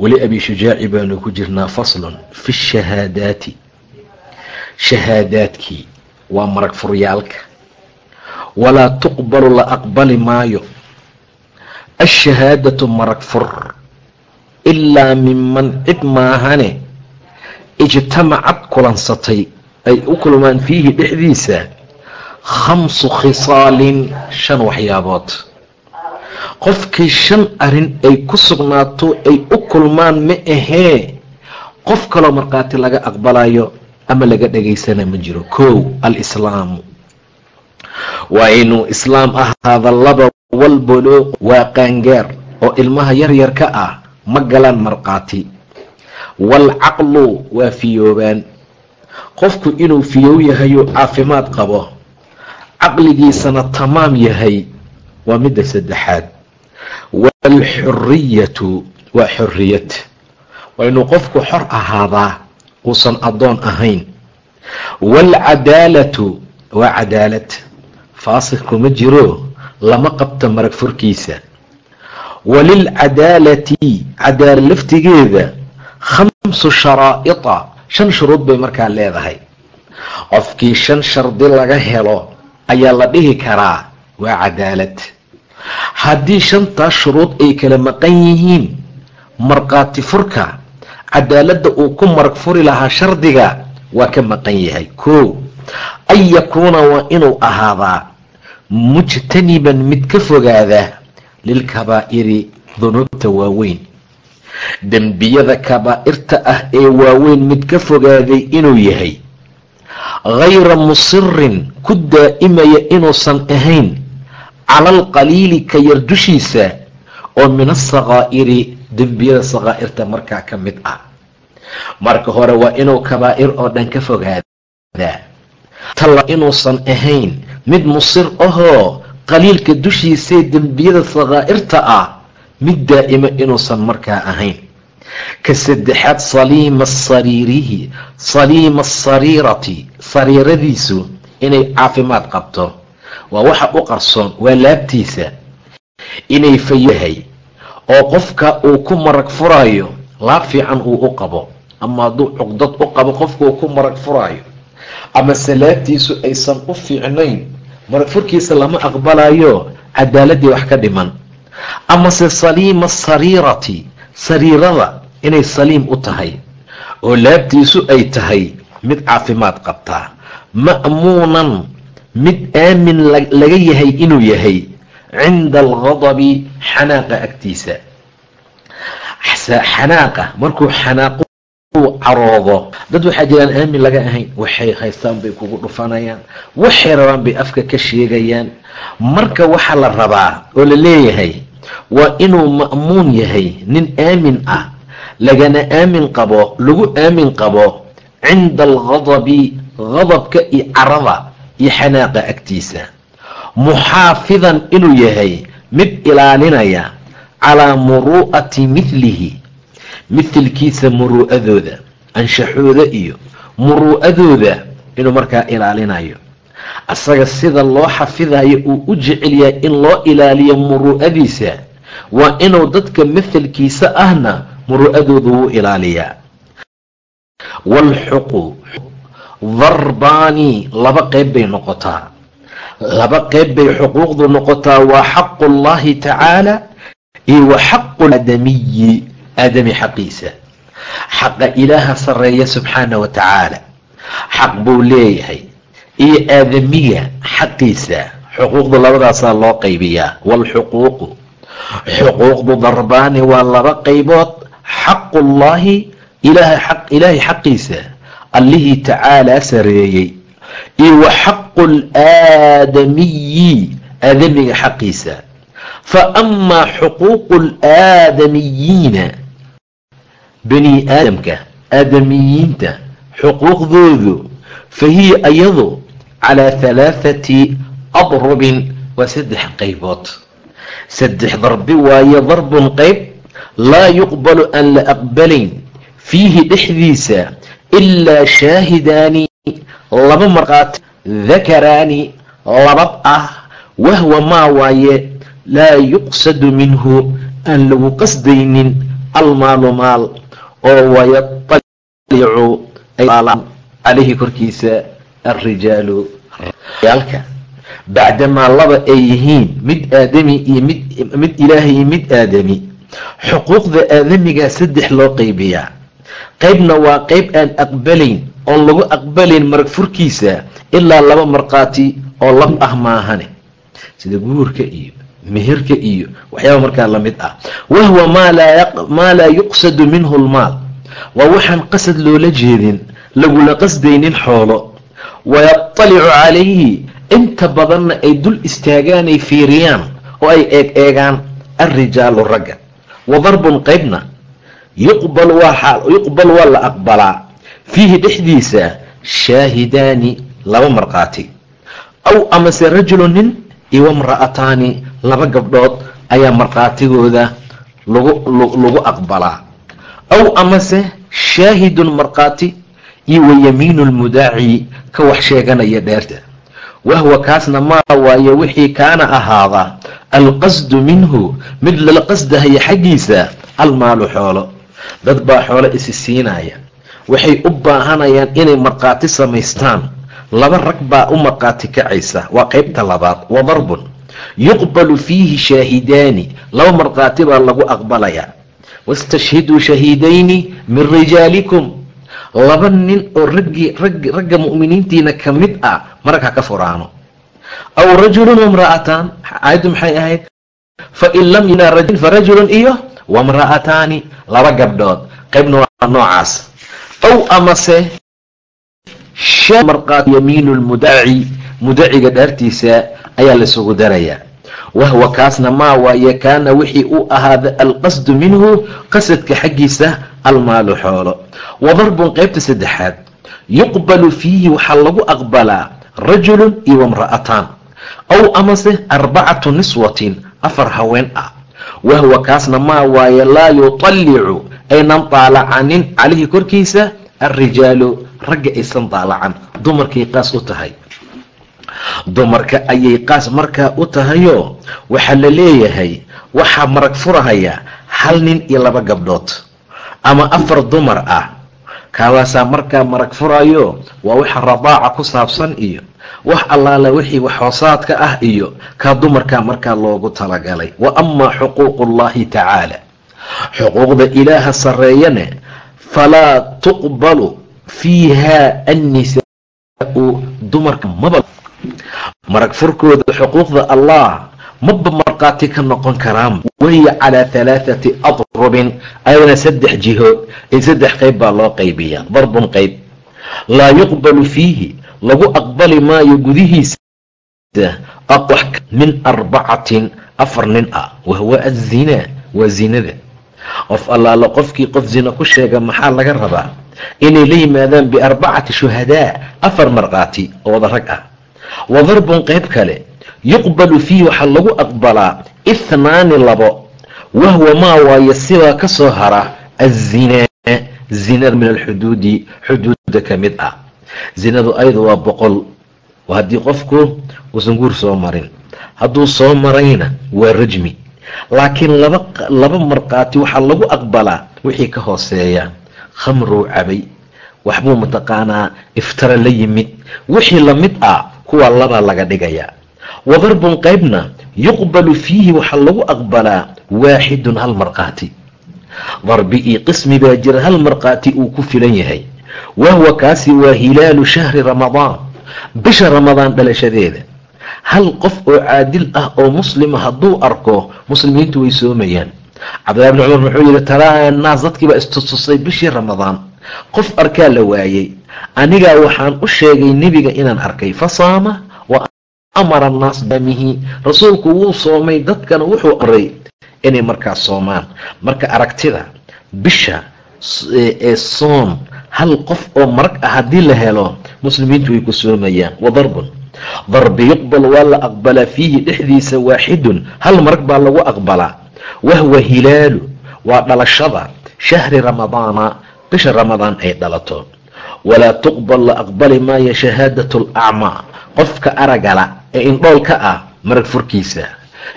weli abi shujaaci baanu ku jirnaa faslun fi shahaadaati. Shahaadaadkii waa marag furyaalka. Walaa tuqbalu la aqbali maayo. Ashahaadatu marag fur. Ilaa minman cid maahane ijtamacad kulansatay ay u kulmaan fiihi dhexdiisa khamsu khisaalin shan waxyaabood qofkii shan arrin ay ku sugnaato ay u kulmaan ma ahee. Qof kaloo markhaati laga aqbalayo ama laga dhagaysana ma jiro. Kow alislaamu. Waa inuu islaam ahaada laba walbuluuq waa qaangaar oo ilmaha yaryarka ah ma galaan markhaati. Waalcaqlu waa fiyoobaan. Qofku inuu fiyow yahayo caafimaad qabo. Caqligiisana tamaam yahay. Waa midda saddexaad waalxuriyatu waa xoriyad waa inuu qofku xor ahaadaa uusan addoon ahayn. Waalcadaalatu waa cadaalad. Faasikku ma jiro lama qabto marag furkiisa. Walilcadaalati cadaala laftigeeda khamsu sharaa'ita shan shuruud bay markaa leedahay. Qofkii shan shardi laga helo ayaa la dhihi karaa waa cadaalad haddii shantaas shuruud ay kala maqan yihiin markhaati furka cadaaladda uu ku marag furi lahaa shardiga waa ka maqan yahay. Koo an yakuuna waa inuu ahaadaa mujtaniban mid ka fogaada lilkabaa'iri dunuubta waaweyn. Dembiyada kabaa'irta ah ee waaweyn mid ka fogaaday inuu yahay. Hayra musirin ku daa'imaya inuusan ahayn cala alqaliili ka yar dushiisa oo min asakaa'iri dembiyada sakaa'irta markaa ka mid ah. Marka hore waa inuu kabaa'ir oo dhan ka fogaadaa tala inuusan ahayn mid musir ahoo qaliilka dushiisee dembiyada sakaa'irta ah mid daa'ima inuusan markaa ahayn. Ka saddexaad saliima sariirihi saliima asariirati sariiradiisu inay caafimaad qabto waa waxa u qarsoon waa laabtiisa inay fayahay oo qofka uu ku marag furaayo laab fiican uu u qabo. Ama hadduu cuqdad u qabo qofka uu ku marag furaayo. Amase laabtiisu aysan u fiicnayn marag furkiisa lama aqbalayo cadaaladii wax ka dhiman. Amase saliima sariirati sariirada inay saliim u tahay oo laabtiisu ay tahay mid caafimaad qabtaa. Ma'muunan mid aamin laga yahay inuu yahay cinda alghadabi xanaaqa agtiisa. Xanaaqa markuu xanaaqu caroodo dad waxaa jiraan aamin laga ahayn waxay haystaan bay kugu dhufanayaan waxay rabaan bay afka ka sheegayaan. Marka waxaa la rabaa oo la leeyahay waa inuu ma'muun yahay nin aamin ah lagana aamin qabo lagu aamin qabo cinda alghadabi hadabka iyo carada iyo xanaaqa agtiisa. Muxaafidan inuu yahay mid ilaalinaya calaa muru'ati midlihi midilkiisa muruu'adooda anshaxooda iyo muruu'adooda inuu markaa ilaalinayo. Asaga sida loo xafidayo uu u jecel yahay in loo ilaaliyo muruu'adiisa waa inuu dadka mithilkiisa ahna muruu'adooda wuu ilaaliyaa. Walxuqu darbaani laba qeyb bay noqotaa. Laba qeyb bay xuquuqdu noqotaa waa xaqu llahi tacaala iyo wa xaqu aadamiyi aadami xaqiisa. Xaqa ilaaha sareeya subxaana wa tacaala xaq buu leeyahay iyo aadamiga xaqiisa. Xuquuqdu labadaasaa loo qaybiyaa. Waalxuquuqu xuquuqdu darbaani waa laba qaybood. Xaqu llahi ilaahay xaqiisa allihii tacaalaa sareeyey. Iyo wa xaqu laadamiyi aadamiga xaqiisa. Fa amaa xuquuqu alaadamiyiina bani aadamka aadamiyiinta xuquuqdoodu fa hiya iyadu calaa halaathati adrubin waa saddex qaybood. Saddex darbi waaye darbun qayb laa yuqbalu aan la aqbalayn fiihi dhexdiisa ilaa shaahidaani laba markhaati dakaraani labad ah wahwa maa waaye laa yuqsadu minhu aan lagu qasdaynin almaalu maal oo wayatalicu calayhi korkiisa alrijaalu yaalka bacdamaa laba ay yihiin mid aadami iyo mid mid ilaahay iyo mid aadami xuquuqda aadamigaa saddex loo qaybiyaa qaybna waa qayb aan aqbalayn oon lagu aqbalayn marag furkiisa ilaa laba markhaati oo lab ah maahane. Sida guurka iyo meherka iyo waxyaaba markaa la mid ah. Wahwa maa laa yuqsadu minhu lmaal. Waa waxaan qasad loola jeedin lagula qasdaynin xoolo. Wayatalicu calayhi inta badanna ay dul istaagaanay fiiriyaan oo ay eeg eegaan alrijaalu ragga. Wadarbun qaybna yuqbal waa la aqbalaa. Fiihi dhexdiisa shaahidaani laba markhaati. Aw amase rajulu nin iyo wamra'ataani laba gabdhood ayaa markhaatigooda lagu aqbalaa. Aw amase shaahidun markhaati iyo wayamiinu lmudaaci ka wax sheeganaya dheerta. Wahwa kaasna maa waaye wixii kaana ahaada alqasdu minhu mid lala qasdahaya xaggiisa almaalu xoolo dad baa xoolo isi siinaya. Waxay u baahanayaan inay markhaati samaystaan. Laba rag baa u markhaati kacaysa. Waa qaybta labaad wa darbun. Yuqbalu fiihi shaahidaani laba markhaati baa lagu aqbalayaa wastashhiduu shahiidayni min rijaalikum. Laba nin oo raggii ragga mu'miniintiina ka mid ah marag ha ka furaano. Aw rajulun wamra'ataan aayaddu maxay ahayd? Fain lam farajulun iyo wamra'ataani laba gabdhood qaybna waa noocaas. Aw amase markaati yamiinu lmudaci mudaciga dhaartiisa ayaa laisugu darayaa wahwa kaasna maa waaye kaana wixii u ahaada alqasdu minhu qasadka xaggiisa almaalu xoolo. Wadarbun qaybta saddexaad yuqbalu fiihi waxaa lagu aqbalaa rajulun iyo wamra'ataan aw amase arbacatu niswatin afar haween ah wahwa kaasna maa waaye laa yutallicu aynan daalacanin calayhi korkiisa alrijaalu ragga aysan daalacan dumarkay qaas u tahay dumarka ayay qaas markaa u tahayoo waxaa la leeyahay waxaa marag furahaya hal nin iyo laba gabdhood ama afar dumar ah kaawaasaa markaa marag furayo waa waxa radaaca ku saabsan iyo wax allaala wixii waxhoosaadka ah iyo kaa dumarkaa markaa loogu talagalay. Wa amaa xuquuqu ullahi tacaala. Xuquuqda ilaaha sarreeyane falaa tuqbalu fiiha annisaau dumarka maba marag furkooda xuquuqda allah maba markhaati ka noqon karaan wahiya calaa halaathati adrubin ayadana saddex jiho in saddex qayb baa loo qaybiyaa. Darbun qayb. Laa yuqbalu fiihi lagu aqbali maayo gudihiisa. Min arbacatin afar nin ah wahwa azinaa waa zinada. Qof allaala qofkii qof zina ku sheega maxaa laga rabaa? Inay la yimaadaan biarbacati shuhadaa afar markhaati oo wada rag ah. Wa darbun qayb kale yuqbalu fiihi waxaa lagu aqbalaa ithnaani labo wahwa maa waaye sidaa ka soo hara azinaa zinada min alxuduudi xuduudda ka mid ah zinadu ayadu waa boqol. Haddii qofku uusan guur soo marin. Hadduu soo marayna waa rajmi. Laakiin laba laba markhaati waxaa lagu aqbalaa wixii ka hooseeya. Khamruu cabay. Waxbuu mataqaanaa iftara la yimid. Wixii la mid ah kuwa labaa laga dhigayaa. Wadarbun qaybna yuqbalu fiihi waxaa lagu aqbalaa waaxidun hal markhaati darbi iyo qismi baa jira hal markhaati uu ku filan yahay wahwa kaasi waa hilaalu shahri ramadaan bisha ramadaan dhalashadeeda hal qof oo caadil ah oo muslima hadduu arko muslimiintu way soomayaan cabdillahi bni cumar wuxuu yihi taraa naas dadkiibaa istustusay bishii ramadaan qof arkaa la waayey anigaa waxaan u sheegay nebiga inaan arkay fa saama wa amara annaas daamihi rasuulku wuu soomay dadkana wuxuu amray inay markaas soomaan marka aragtida bisha ee soon. Hal qof oo marag ah haddii la helo muslimiintu way ku soomayaan. Wadarbun darbi yuqbal waa la aqbalaa fiihi dhexdiisa waaxidun. Hal marag baa lagu aqbalaa. Wahwa hilaalu. Waa dhalashada. Shahri ramadaana bisha ramadaan ay dhalato. Walaa tuqbal la aqbali maayo shahaadatu alacmaa qofka aragala ee indhoolka ah marag furkiisa.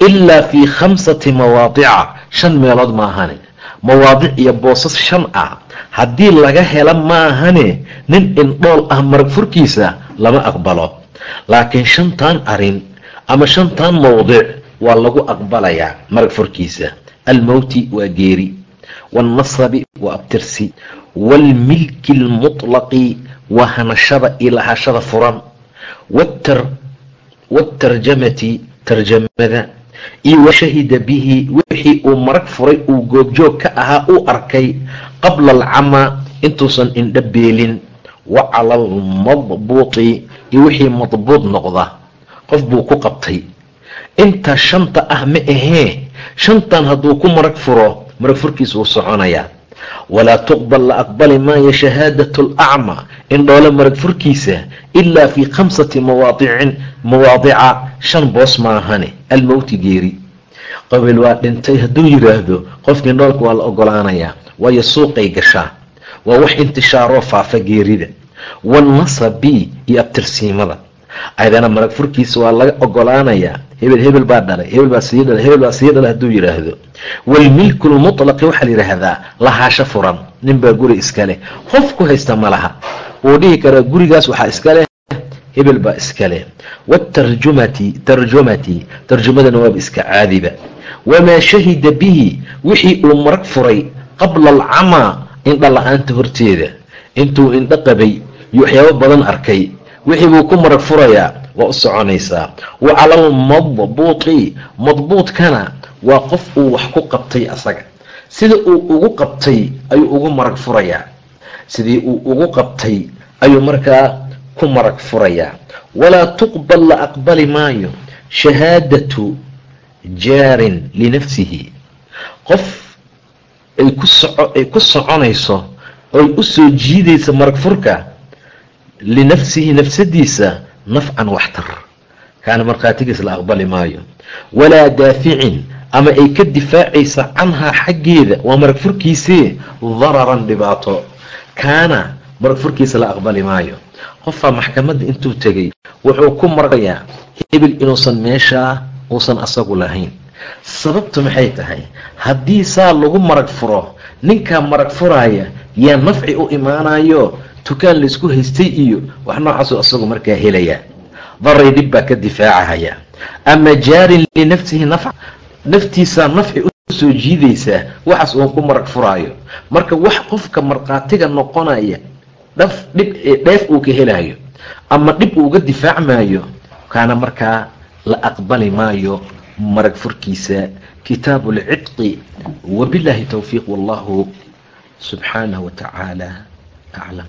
Ilaa fii khamsati mawaadica. Shan meelood maahane mawaadic iyo boosas shan ah. Haddii laga hela maahane nin indhool ah marag furkiisa lama aqbalo. Laakiin shantan arrin ama shantan mawdic waa lagu aqbalayaa marag furkiisa. Almowti waa geeri waannasabi waa abtirsi waalmilki almutlaqi waa hanashada iyo lahashada furan. Waatarjamati tarjamada iyo washahida bihi wixii uu marag furay uu goobjoog ka ahaa uu arkay qabla alcamaa intuusan indho beelin. Wa cala almadbuuti iyo wixii madbuud noqda. Qof buu ku qabtay. Inta shanta ah ma ahee shantan hadduu ku marag furo marag furkiisa uu soconayaa walaa tuqbal la aqbali maayo shahaadatu alacmaa indhoole marag furkiisa ilaa fii khamsati mawaadicin mawaadica shan boos maahane almowti geeri qabiil waa dhintay hadduu yidhaahdo qofkii indhoolka waa la ogolaanayaa waayo suuqay gashaa waa wax intishaaroo faafa geerida wanasabi iyo abtirsiimada ayadana marag furkiisa waa laga ogolaanayaa hebel hebel baa dhalay hebel baa sii dhalay hebel baa sii dhalay hadduu yidhaahdo walmilku lmutlaqi waxaa la yidhaahdaa lahaasho furan ninbaa guri iska leh. Qof ku haysta ma laha. Wuu dhihi karaa gurigaas waxaa iska leh hebel baa iska leh. Waatarjumati tarjumati tarjumadana waaba iska caadiba. Wamaa shahida bihi wixii uu marag furay qabla alcamaa indha la'aanta horteeda. Intuu indho qabay iyo waxyaabo badan arkay wixii buu ku marag furayaa waa u soconaysaa wa cala almadbuuti madbuudkana waa qof uu wax ku qabtay asaga. Sida uu ugu qabtay ayuu ugu marag furayaa sidii uu ugu qabtay ayuu markaa ku marag furayaa walaa tuqbal la aqbali maayo. Shahaadatu jaarin linafsihi qof ay ku soco ay ku soconayso oy u soo jiidaysa marag furka linafsihi nafsadiisa nafcan waxtar kaana markhaatigiis la aqbali maayo. Walaa daaficin ama ay ka difaacaysa canhaa xaggeeda waa marag furkiisee dararan dhibaato. Kaana marag furkiisa la aqbali maayo. Qofaa maxkamadda intuu tegay wuxuu ku maragayaa hebel inuusan meeshaa uusan asagu lahayn. Sababtu maxay tahay? Haddii saa lagu marag furo ninkaa marag furaaya yaa nafci u imaanayo tukaan laysku haystay iyo wax noocaasuu asagu markaa helayaa daray dhib baa ka difaacahaya. Ama jaarin linafsihi nafca naftiisaa nafci u soo jiidaysaa waxaas uun ku marag furaayo. Marka wax qofka markhaatiga noqonaya dhaf dhib dheef uu ka helayo ama dhib uuga difaacmaayo kaana markaa la aqbali maayo marag furkiisa. Kitaabu lcidqi wabilaahi towfiiq wallahu subxaanahu wa tacaala aclam